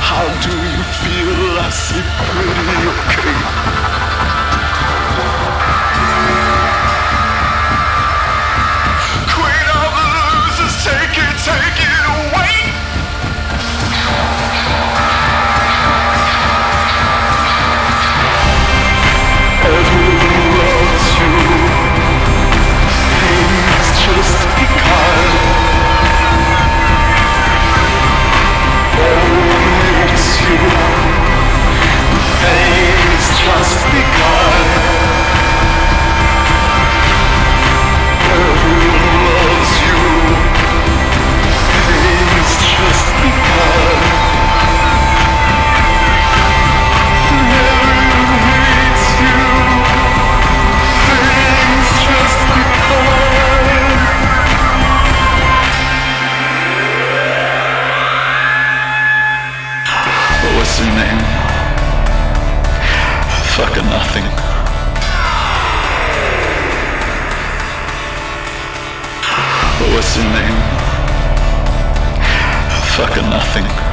How do you feel? I see pretty okay. Nothing. Nothing. What's your name? Fucking nothing.